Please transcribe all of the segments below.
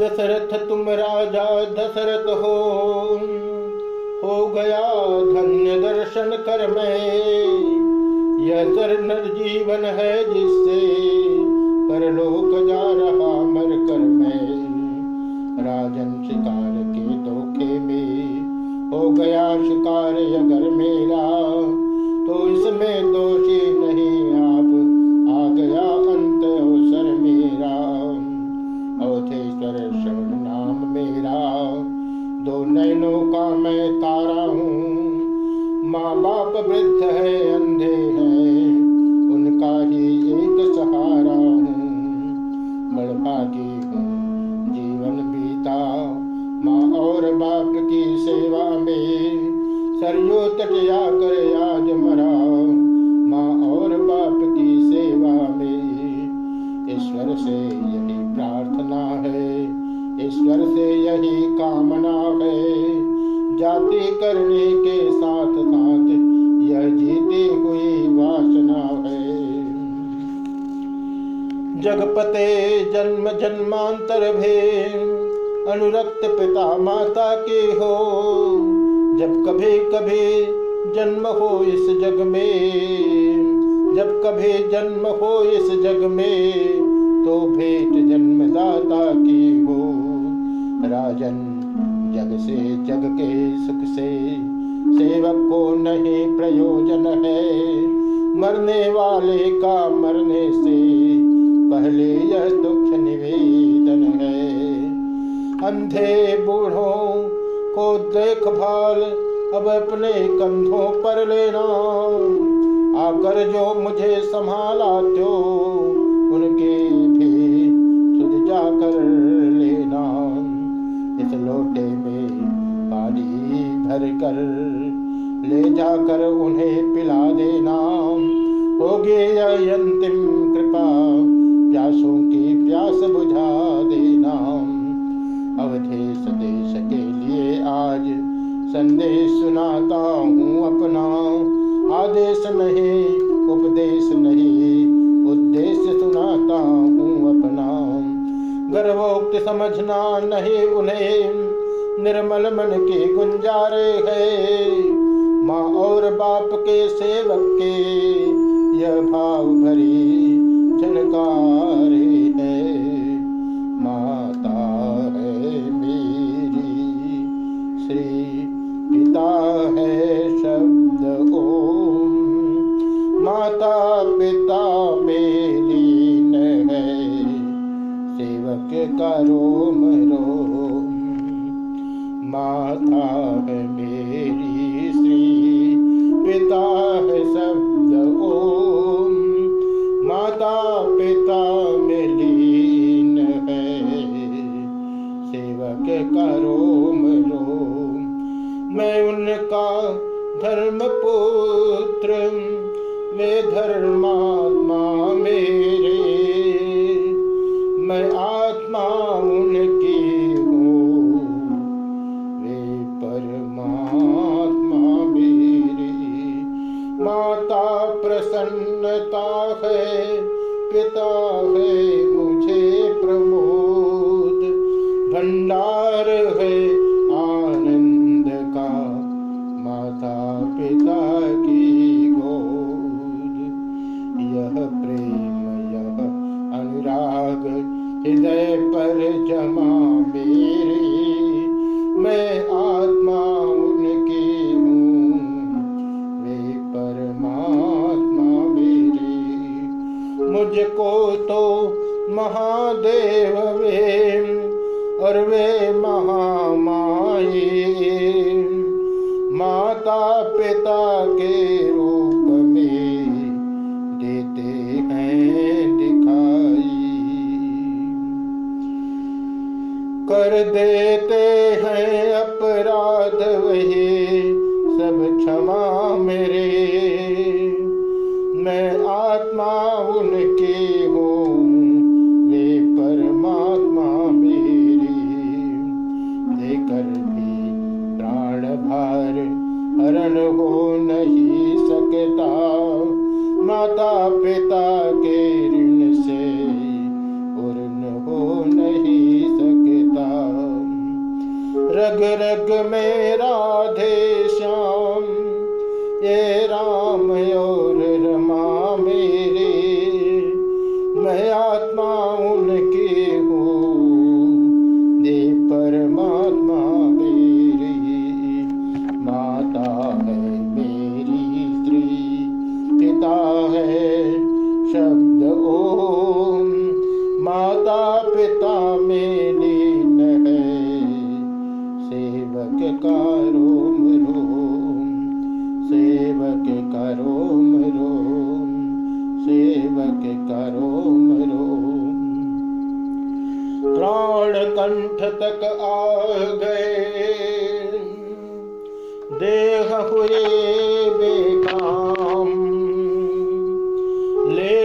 दशरथ तुम राजा दशरथ हो। हो गया धन्य दर्शन कर मैं। यह जीवन है जिससे परलोक जा रहा मर कर मैं। राजन शिकार के धोखे में हो गया शिकार अगर मेरा। तो इसमें दोषी अवधेश्वर शरण नाम मेरा। दो नैनों का मैं तारा हूँ। माँ बाप वृद्ध है, अंधे हैं। उनका ही एक सहारा हूँ। बड़भागी हूँ, जीवन बीता। माँ और बाप की सेवा में सरयू तट कर आज मरा। माँ और बाप की सेवा में ईश्वर से ईश्वर से यही कामना है जाति करने के साथ साथ यह जीती हुई वासना है। जगपते जन्म जन्मांतर भे अनुरक्त पिता माता के हो। जब कभी कभी जन्म हो इस जग में, जब कभी जन्म हो इस जग में तो भेंट जन्मदाता की राजन, जग से जग के सुख से। सेवक को नहीं प्रयोजन है मरने वाले का मरने से। पहले यह दुख निवेदन है। अंधे बूढ़ों को देखभाल अब अपने कंधों पर लेना। आकर जो मुझे संभाला तो कर। ले जाकर उन्हें पिला देना। होगी यह अंतिम कृपा। प्यासों की प्यास बुझा देना। अवधेश देश के लिए आज संदेश सुनाता हूँ अपना। आदेश नहीं, उपदेश नहीं, उद्देश्य सुनाता हूँ अपना। गर्भोक्त समझना नहीं उन्हें। निर्मल मन के गुंजारे है। माँ और बाप के सेवक के यह भाव भरी धर्मात्मा मेरे मैं आत्मा उनकी हूँ वे परमात्मा मेरी माता प्रसन्नता है पिता है मुझे प्रमोद भंडार हरण हो नहीं सकता। माता पिता के ऋण से पूर्ण हो नहीं सकता। रग रग मेरा धे श्याम, ये राम है शब्द। ओम माता पिता में लीन है। सेवक का रोम रोम, सेवक का रोम रोम, सेवक का रोम रोम। प्राण कंठ तक आ गए, देह हुए लेना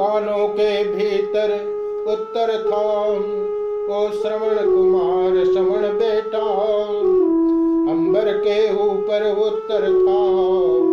कानों के भीतर उत्तर था ओ श्रवण कुमार, श्रवण बेटा, अंबर के ऊपर उत्तर था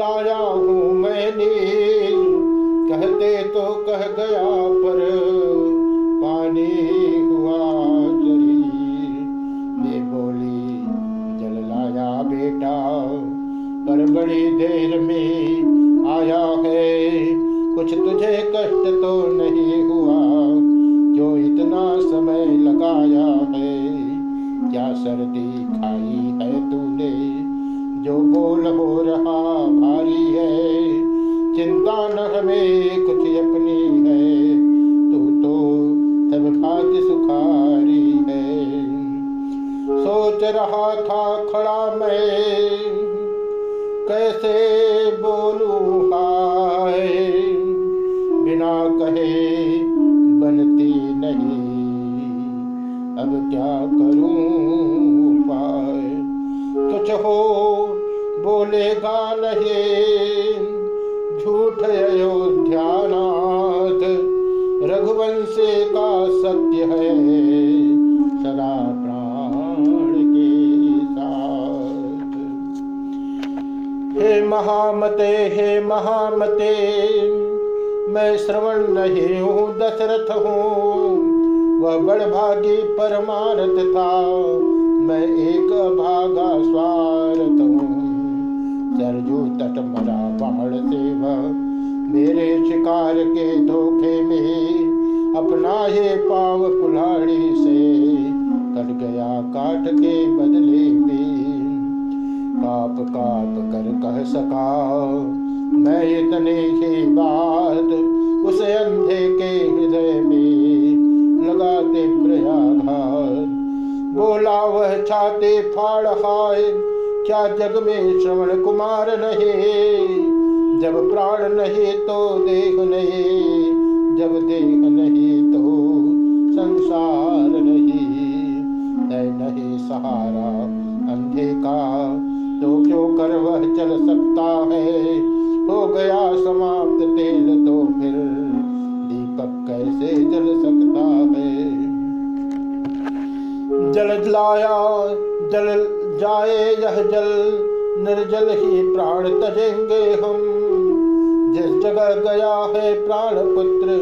लाया हूँ मैंने। कहते तो कह गया, पर पानी हुआ ये बोली, जल लाया बेटा, पर बड़ी देर में आया है। कुछ तुझे कष्ट तो नहीं हुआ, जो इतना समय लगाया है। क्या सर्दी खाई है तूने जो बोल हो रहा भारी है, चिंता न हमें कुछ अपनी है। तू तो सब भाग्य सुखारी है। सोच रहा था खड़ा मैं, कैसे बोलेगा नहीं झूठ अयोध्यानाथ रघुवंशे का सत्य है? सदा प्राण के साथ। हे महामते हे महामते, मैं श्रवण नहीं हूँ, दशरथ हूँ। वह बड़भागी परमारथ था, मैं एक भागा स्वार्थ हूँ। सरजू तट मरा बाढ़ से मेरे शिकार के धोखे में अपना ये पाव कुल्हाड़ी से। कट गया काट के बदले में। काप काप कर कह सका, मैं इतने ही बात उस अंधे के हृदय में लगाते प्रयाघात बोला वह छाते फाड़ हाय क्या जग में श्रवण कुमार नहीं? जब प्राण नहीं तो देह नहीं। जब देह नहीं तो संसार नहीं। नहीं सहारा अंधे का तो क्यों कर वह चल सकता है? हो गया समाप्त तेल तो फिर दीपक कैसे जल सकता है? जल जलाया, जल जाए यह जल, निर्जल ही प्राण तजेंगे हम। जिस जगह गया है प्राण पुत्र,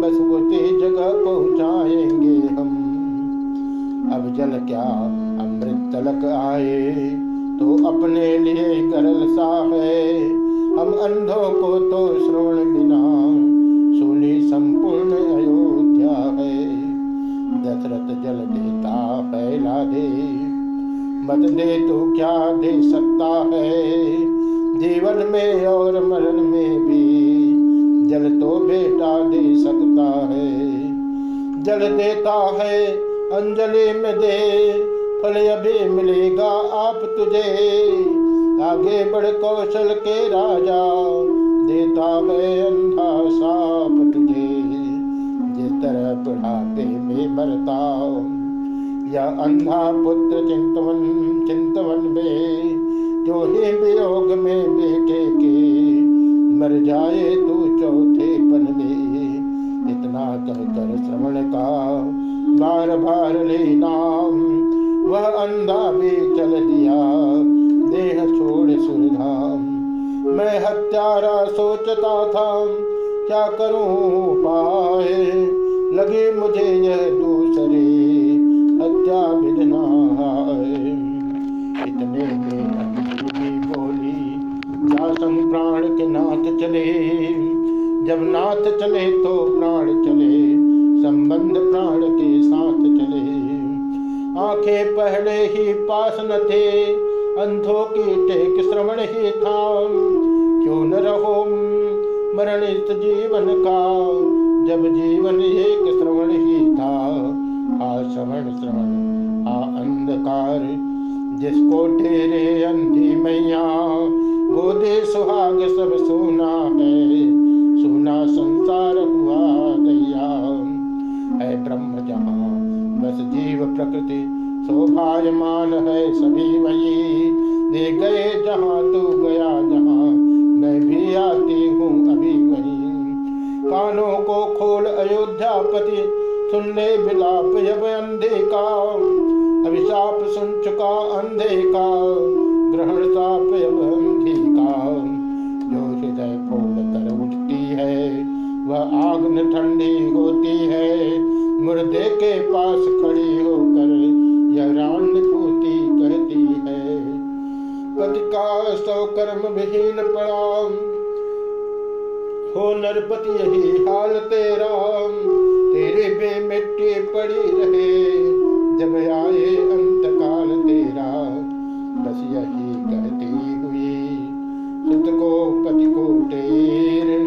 बस उसी जगह पहुंचाएँगे हम। अब जल क्या अमृत तलक आए तो अपने लिए गरल सा है। हम अंधों को तो श्रवण बिना सुनी संपूर्ण अयोध्या है। दशरथ जल देता फैला दे मत दे तो क्या दे सकता है? जीवन में और मरण में भी जल तो बेटा दे सकता है। जल देता है, अंजलि में दे, फल अभी मिलेगा आप तुझे। आगे बढ़ कौशल के राजा, देता है अंधा साप तुझे। जिस तरह पढ़ाते में मरता या अंधा पुत्र चिंतवन चिंतवन में जो ही वियोग में बेटे के, मर जाए तो चौथे पन में। इतना कहकर श्रवण का, बार बार ले नाम, वह अंधा भी चल दिया, देह छोड़ सुरधाम। मैं हत्यारा सोचता था, क्या करूँ पाए लगे मुझे यह नाथ चले तो प्राण चले, संबंध प्राण के साथ चले। आँखें पहले ही पास न थे, अंधों की टेक श्रवण ही था। क्यों न रहो मरण इस जीवन का, जब जीवन एक श्रवण ही था। आ श्रवण श्रवण, आ अंधकार, जिसको ठेरे अंधी मैया, गोदे सुहाग सब सोना है। बस जीव प्रकृति शोभायमान है सभी वही दे गए जहाँ, तू गया जहाँ। मैं भी आती हूँ अभी वही। कानों को खोल अयोध्यापति सुन ले विलाप जब अंधे का अभिशाप सुन चुका अंधे का ग्रहण साप जब अंधे का जो हृदय फोड़ कर उठती है, वह आग न ठंडी होती मुर्दे के पास खड़ी होकर यह राण्यभूति कहती है पति का सौ कर्म विहीन पड़ा हो। नरपति, यही हाल तेरा तेरे बे मिट्टी पड़ी रहे, जब आए अंत काल तेरा। बस यही कहती हुई सुत को पति को टेर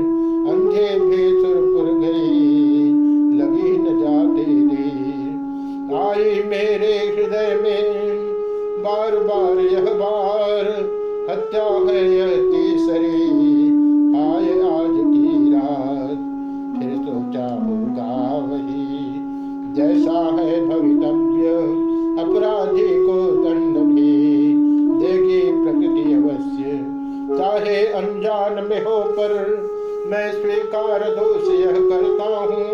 हत्या है यह तीसरी आए आज की रात, फिर सोचा होगा वही जैसा है भवितव्य, अपराधी को दंड भी। देगी प्रकृति अवश्य, चाहे अनजान में हो पर मैं स्वीकार दोष यह करता हूँ।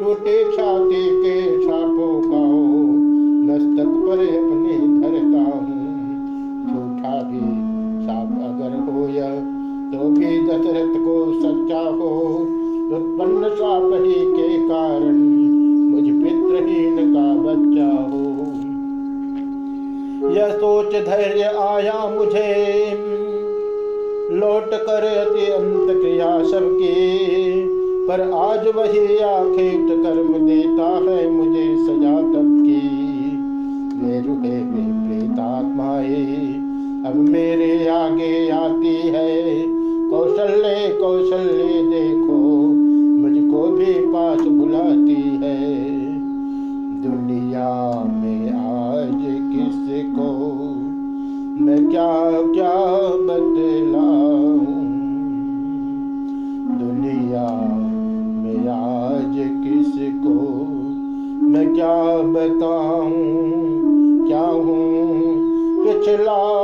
टूटे छाती के छापों का मस्तक पर अपने धरता हूँ। दशरथ को सच्चा हो उत्पन्न साप ही के कारण मुझ पितृहीन का बच्चा हो यह सोच धैर्य आया मुझे, लौट कर अति अंत क्रिया सबकी पर आज वही आखेट कर्म देता है मुझे सजा तब की रुके प्रेतात्माए, अब मेरे आगे आती है कौशल्य कौशल्य देखो, मुझको भी पास बुलाती है। दुनिया में आज किसको मैं क्या क्या बतलाऊं दुनिया में आज किसको मैं क्या बताऊँ? क्या हूँ? पिछला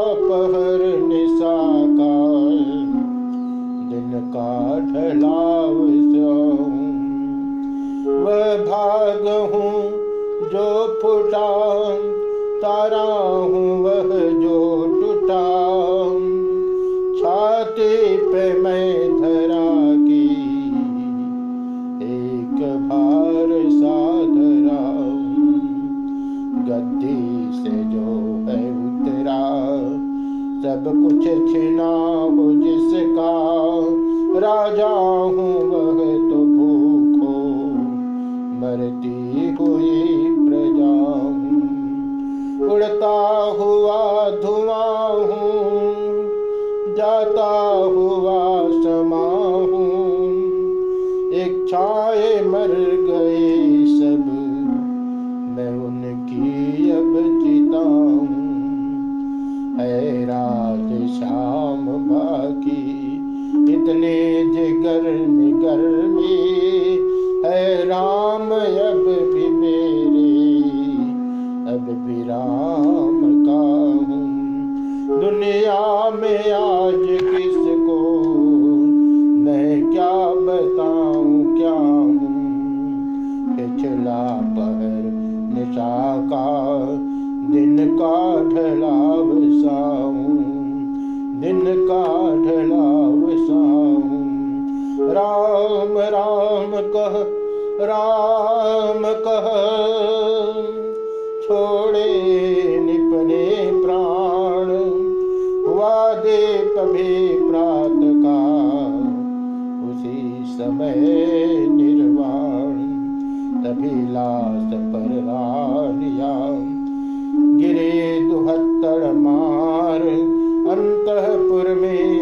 भाग हूँ, जो फुटा, तारा हूँ, वह जो टूटा। छाती पे मैं धरा की, एक भार सा धरा गद्दी से जो है उतरा, सब कुछ छिना प्रजा उड़ता हुआ जगे तभी प्रात का उसी समय निर्वाण, तभी लाश पर रानिया। गिरे दुहत्तर मार, अंतपुर में